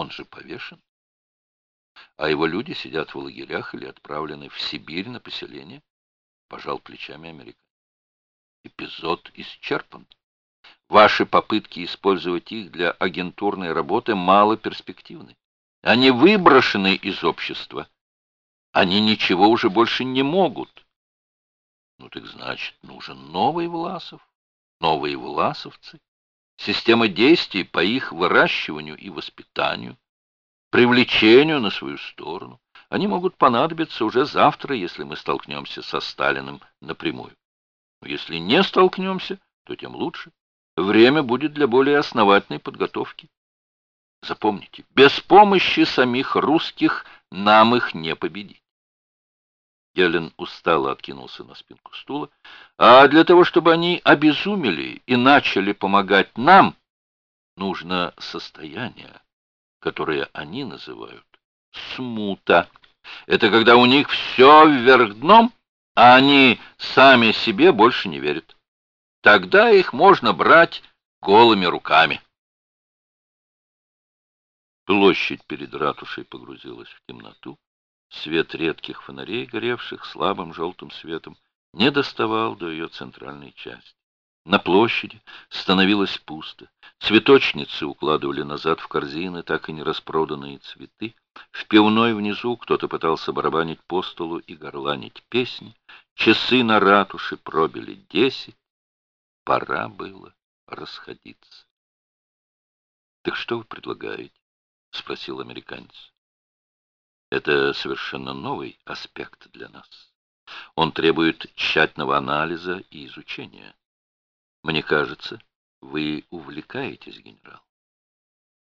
Он же повешен. А его люди сидят в лагерях или отправлены в Сибирь на поселение. Пожал плечами Америка. Эпизод исчерпан. Ваши попытки использовать их для агентурной работы мало перспективны. Они выброшены из общества. Они ничего уже больше не могут. Ну так значит, нужен новый Власов, новые власовцы, система действий по их выращиванию и воспитанию, привлечению на свою сторону. Они могут понадобиться уже завтра, если мы столкнемся со Сталиным напрямую. Если не столкнемся, то тем лучше. Время будет для более основательной подготовки. Запомните, без помощи самих русских нам их не победить. Гелен устало откинулся на спинку стула. А для того, чтобы они обезумели и начали помогать нам, нужно состояние, которое они называют смута. Это когда у них все вверх дном, а они сами себе больше не верят. Тогда их можно брать голыми руками. Площадь перед ратушей погрузилась в темноту. Свет редких фонарей, горевших слабым желтым светом, не доставал до ее центральной части. На площади становилось пусто. Цветочницы укладывали назад в корзины так и не распроданные цветы. В пивной внизу кто-то пытался барабанить по столу и горланить песни. Часы на ратуше пробили десять. Пора было расходиться. — Так что вы предлагаете? — спросил американец. — Это совершенно новый аспект для нас. Он требует тщательного анализа и изучения. Мне кажется, вы увлекаетесь, генерал.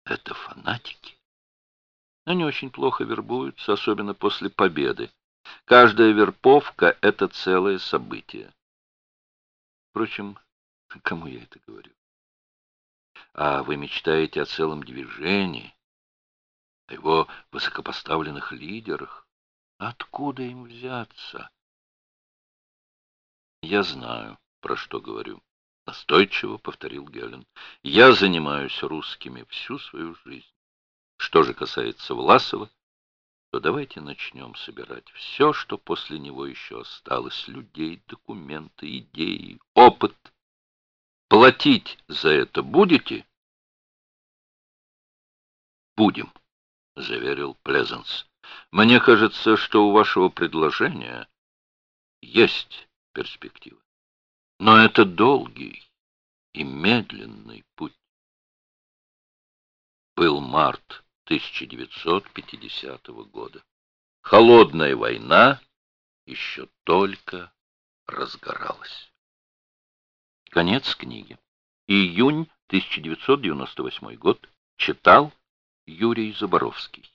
Это фанатики. Они очень плохо вербуются, особенно после победы. Каждая верповка — это целое событие. Впрочем, кому я это говорю? А вы мечтаете о целом движении, о его высокопоставленных лидерах? Откуда им взяться? Я знаю, про что говорю. Настойчиво повторил Гелен. Я занимаюсь русскими всю свою жизнь. Что же касается Власова, то давайте начнем собирать все, что после него еще осталось. Людей, документы, идеи, опыт. Платить за это будете? Будем, заверил Плезенс. Мне кажется, что у вашего предложения есть перспектива. Но это долгий и медленный путь. Был март 1950 года. Холодная война еще только разгоралась. Конец книги. Июнь 1998 год. Читал Юрий Заборовский.